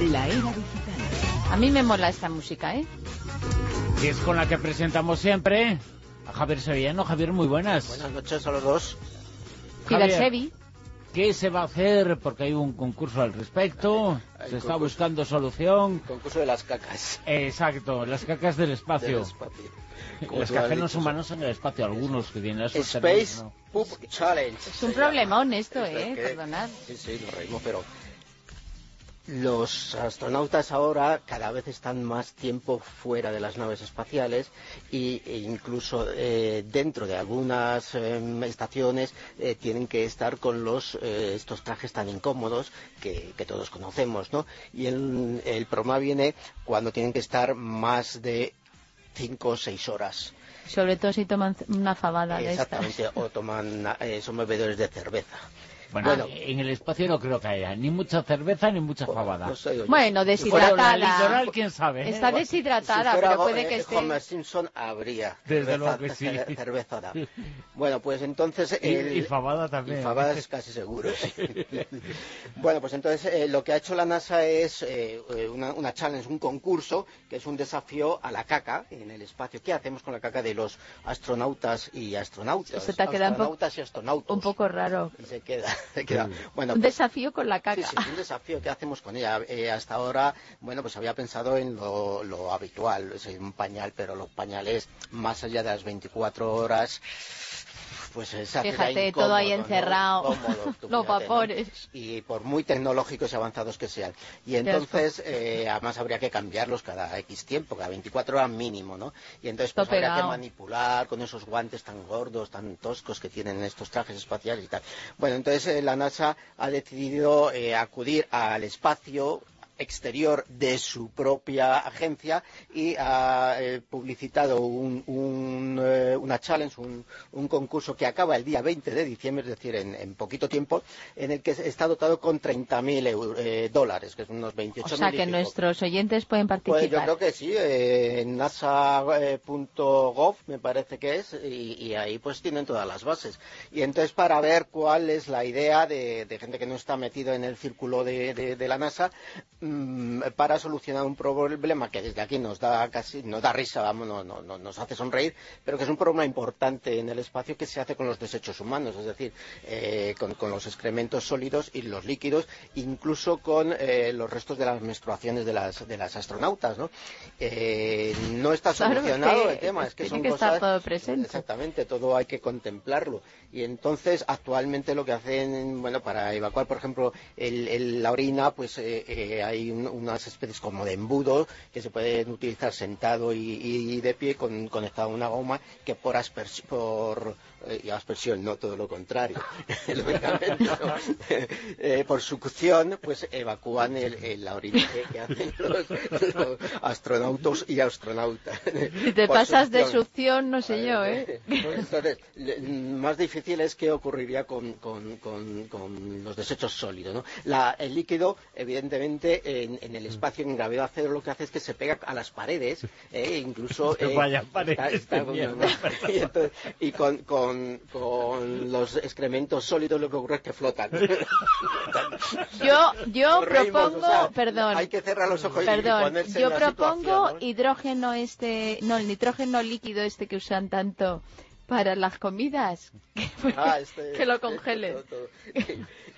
La era digital. A mí me mola esta música, ¿eh? Y es con la que presentamos siempre a Javier Sevillano. Javier, muy buenas. Buenas noches a los dos. Javier. Sevi. ¿Qué se va a hacer? Porque hay un concurso al respecto. Hay Se está concurso. buscando solución. Concurso de las cacas. Exacto, las cacas del espacio. Del espacio. Como Los dicho, humanos en el espacio, algunos que tienen la. Space ¿no? Poop Challenge. Es un problemón esto, Es ¿eh? que- Perdonad. Sí, sí, nos reímos, pero los astronautas ahora cada vez están más tiempo fuera de las naves espaciales y, e incluso eh, dentro de algunas em, estaciones eh, tienen que estar con los eh, estos trajes tan incómodos que, que todos conocemos, ¿no? Y el, el problema viene cuando tienen que estar más de cinco o seis horas. Sobre todo si toman una fabada de estas. Exactamente, o toman, eh, son bebedores de cerveza. Bueno, Bueno. en el espacio no creo que haya ni mucha cerveza ni mucha fabada. No sé, oye, Bueno, si deshidratada. La litoral, quién sabe. ¿eh? Está si deshidratada, fuera, pero puede eh, que esté... Homer Simpson habría Desde cerveza- luego que sí. cer- cerveza da. Bueno, pues entonces... Y, el- y fabada también. Y fabada es casi seguro. bueno, pues entonces eh, lo que ha hecho la NASA es eh, eh, una, una challenge, un concurso, que es un desafío a la caca en el espacio. ¿Qué hacemos con la caca de los astronautas y astronautas? Se te ha quedado un po- astronautas y astronautas. Un poco raro. Y se queda, queda. Bueno, Un pues- desafío con la caca. Sí, sí, un desafío. ¿Qué hacemos con ella? Eh, hasta ahora, bueno, pues había pensado en lo, lo habitual, es un pañal, pero los pañales, más allá de las 24 horas, pues eh, se hace Fíjate, incómodo, todo ahí ¿no? encerrado. Tú Los fíjate, ¿no? vapores. Y por muy tecnológicos y avanzados que sean. Y entonces, eh, además habría que cambiarlos cada X tiempo, cada 24 horas mínimo, ¿no? Y entonces pues habría que manipular con esos guantes tan gordos, tan toscos que tienen estos trajes espaciales y tal. Bueno, entonces eh, la NASA ha decidido eh, acudir al espacio exterior de su propia agencia y ha eh, publicitado un, un, eh, una challenge, un, un concurso que acaba el día 20 de diciembre, es decir, en, en poquito tiempo, en el que está dotado con 30.000 eur- eh, dólares, que son unos 28 O sea, que nuestros oyentes pueden pues participar. yo creo que sí, eh, en nasa.gov me parece que es, y, y ahí pues tienen todas las bases. Y entonces para ver cuál es la idea de, de gente que no está metido en el círculo de, de- de la NASA, para solucionar un problema que desde aquí nos da casi, nos da risa, vamos, no, no- no- nos hace sonreír, pero que es un problema importante en el espacio que se hace con los desechos humanos, es decir, eh, con, con los excrementos sólidos y los líquidos, incluso con eh, los restos de las menstruaciones de las, de las astronautas, ¿no? Eh, no está solucionado el tema, es que son que cosas... todo presente. Exactamente, todo hay que contemplarlo. Y entonces, actualmente lo que hacen, bueno, para evacuar, por ejemplo, el- el- la orina, pues eh, eh, hay un- unas especies como de embudo que se pueden utilizar sentado y, y de pie con, conectado a una goma que por, aspers- por eh, aspersión, no todo lo contrario, lógicamente, ¿no? Eh, por succión, pues evacúan el, el- la orina que, hacen los, los astronautas y astronautas. Si te Por pasas de succión. no sé yo, ¿eh? Pues entonces, más difícil es qué ocurriría con, con- con- con los desechos sólidos. ¿no? La- el líquido, evidentemente, en, en el espacio, en gravedad cero, lo que hace es que se pega a las paredes, ¿eh? incluso... eh, Vaya paredes de con- mierda. y, entonces- y con, con- con los excrementos sólidos lo que ocurre es que flotan. Yo, yo reímos, propongo, o sea, perdón, Hay que cerrar los ojos y perdón, ponerse yo en propongo hidrógeno este, no, el nitrógeno líquido este que usan tanto para las comidas, que, Ah, este- que lo todo, todo.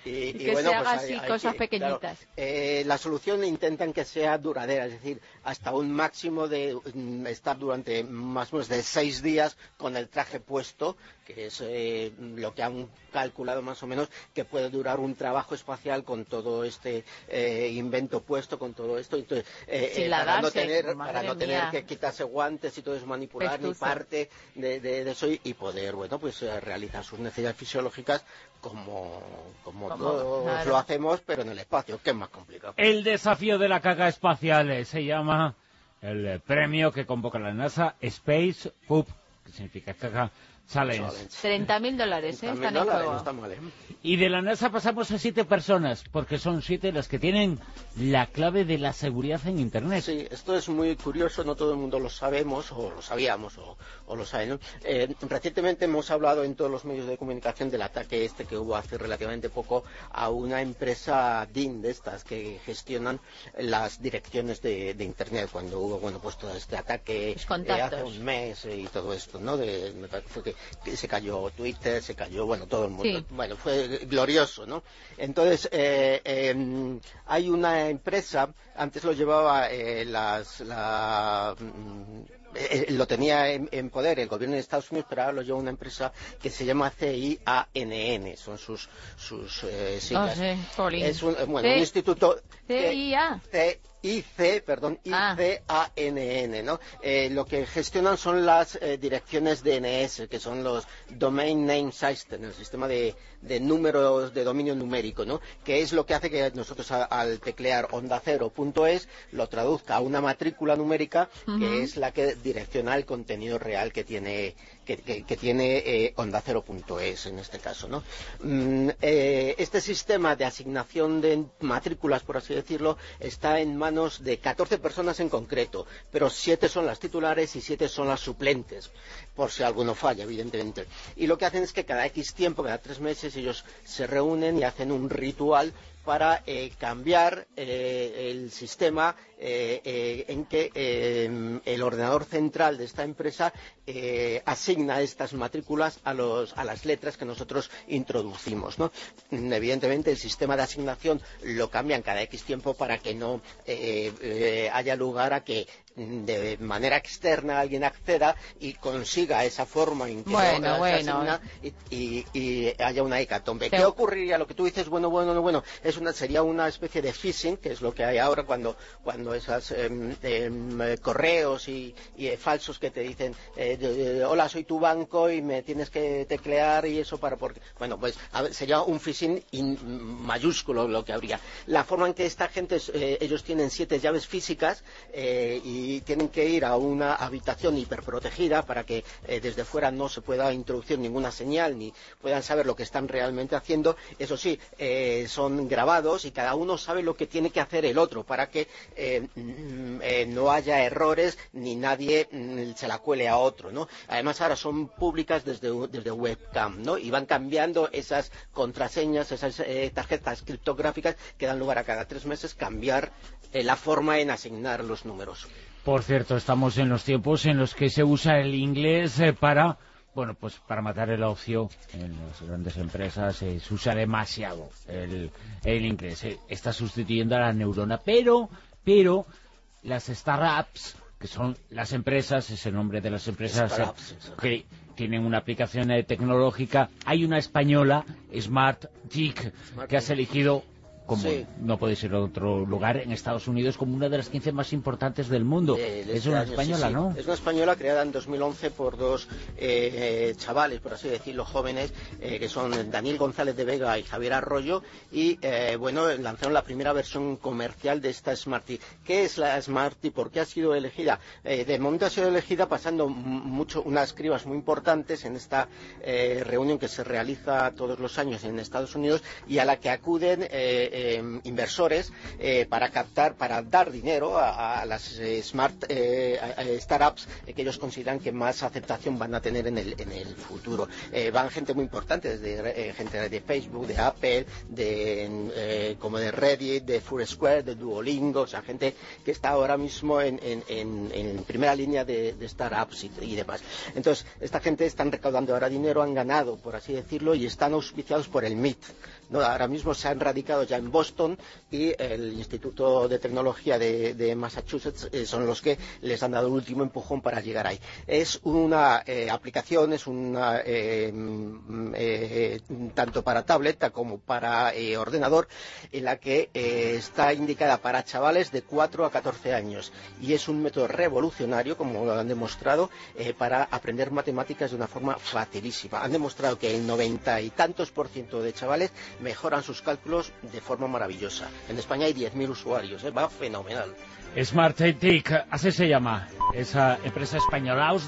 Y, Que bueno, se pues hay- así, hay cosas que- pequeñitas. claro, eh, la solución intentan que sea duradera, es decir, hasta un máximo de mm, estar durante más o menos de seis días con el traje puesto, que es eh, lo que han calculado más o menos que puede durar un trabajo espacial con todo este eh, invento puesto, con todo esto. Entonces, eh, Sin eh, para no tener, para no mía. tener que quitarse guantes y todo eso, manipular ni parte de, de- de eso y, poder, bueno, pues realizar sus necesidades fisiológicas como, como, Como, todos claro. lo hacemos, pero en el espacio, que es más complicado. El desafío de la caca espacial eh, se llama el eh, premio que convoca la NASA Space Poop, que significa caca Challenge. 30.000 dólares, ¿eh? Están en dólares, juego. no está mal, ¿eh? Y de la NASA pasamos a siete personas, porque son siete las que tienen la clave de la seguridad en Internet. Sí, esto es muy curioso, no todo el mundo lo sabemos, o lo sabíamos, o, o lo saben. ¿no? Eh, recientemente hemos hablado en todos los medios de comunicación del ataque este que hubo hace relativamente poco a una empresa DIN de estas que gestionan las direcciones de, de Internet, cuando hubo, bueno, pues todo este ataque eh, hace un mes eh, y todo esto, ¿no? De, me parece que, que se cayó Twitter, se cayó, bueno, todo el mundo. Sí. Bueno, fue glorioso, ¿no? Entonces, eh, eh, hay una empresa, antes lo llevaba eh, las, la, mm, eh, lo tenía en, en poder el gobierno de Estados Unidos, pero ahora lo lleva una empresa que se llama CIANN, son sus, sus eh, siglas. jolín. es un, eh, bueno, un instituto... CIA. IC, perdón, Ah. ICANN, ¿no? Eh, lo que gestionan son las eh, direcciones DNS, que son los Domain Name System, el sistema de, de números de dominio numérico, ¿no? Que es lo que hace que nosotros a- al teclear ondacero.es lo traduzca a una matrícula numérica, que es la que direcciona el contenido real que tiene que, que- que tiene eh, ondacero.es en este caso, ¿no? Mm, eh, este sistema de asignación de matrículas, por así decirlo, está en manos de 14 personas en concreto, pero 7 son las titulares y 7 son las suplentes, por si alguno falla, evidentemente. Y lo que hacen es que cada X tiempo, cada tres meses, ellos se reúnen y hacen un ritual para eh, cambiar eh, el sistema eh, en que el ordenador central de esta empresa asigna estas matrículas a, las letras que nosotros introducimos. Mm, Evidentemente el sistema de asignación lo cambian cada X tiempo para que no haya lugar a que de manera externa alguien acceda y consiga esa forma en que Bueno, eh, bueno. asigna y, y- y haya una hecatombe. Pero- ¿Qué ocurriría? Lo que tú dices, bueno, bueno, no, bueno, es una, sería una especie de phishing, que es lo que hay ahora cuando, cuando esos correos y, y, eh, falsos que te dicen, eh, hola, soy tu banco y me tienes que teclear y eso para porque, bueno, pues a ver, sería un phishing in- mayúsculo lo que habría. La forma en que esta gente, eh, ellos tienen siete llaves físicas eh, y tienen que ir a una habitación hiperprotegida para que eh, desde fuera no se pueda introducir ninguna señal ni puedan saber lo que están realmente haciendo. Eso sí, eh, son grabados y cada uno sabe lo que tiene que hacer el otro para que eh, mm, no haya errores ni nadie mm, se la cuele a otro, ¿no? Además ahora son públicas desde, desde webcam, ¿no? Y van cambiando esas contraseñas, esas tarjetas criptográficas que dan lugar a cada tres meses cambiar la forma en asignar los números. Por cierto, estamos en los tiempos en los que se usa el inglés eh, para, bueno, pues para matar el ocio en las grandes empresas. Eh, se usa demasiado el, el inglés. eh, está sustituyendo a la neurona, pero, pero las startups, que son las empresas, es el nombre de las empresas eh, Startups, que tienen una aplicación eh, tecnológica, hay una española, Smart Geek, Smart que has elegido como Sí. no puede ser otro lugar en Estados Unidos como una de las 15 más importantes del mundo. de- de es este una año, española, sí. ¿no? Es una española creada en 2011 por dos eh, chavales, por así decirlo, jóvenes, eh, que son Daniel González de Vega y Javier Arroyo, y eh, bueno, lanzaron la primera versión comercial de esta Smarty. ¿Qué es la Smarty? ¿Por qué ha sido elegida? Eh, de momento ha sido elegida pasando mucho unas cribas muy importantes en esta eh, reunión que se realiza todos los años en Estados Unidos y a la que acuden eh, inversores eh, para captar, para dar dinero a, las eh, smart eh, startups que ellos consideran que más aceptación van a tener en el, en el futuro. Van gente muy importante, gente de Facebook, de Apple, de, como de Reddit, de Foursquare, de Duolingo, o sea, gente que está ahora mismo en, primera línea de, de startups y, y demás. Entonces, esta gente están recaudando ahora dinero, han ganado, por así decirlo, y están auspiciados por el MIT. Ahora mismo se han radicado ya en Boston y el Instituto de Tecnología de, Massachusetts eh, son los que les han dado el último empujón para llegar ahí. Es una eh, aplicación, es una eh, mm, tanto para tableta como para ordenador, en la que está indicada para chavales de 4 a 14 años y es un método revolucionario, como lo han demostrado, para aprender matemáticas de una forma facilísima. Han demostrado que el noventa y tantos por ciento de chavales mejoran sus cálculos de forma maravillosa. En España hay 10.000 usuarios, ¿eh? va fenomenal. Smart Tech, así se llama esa empresa española.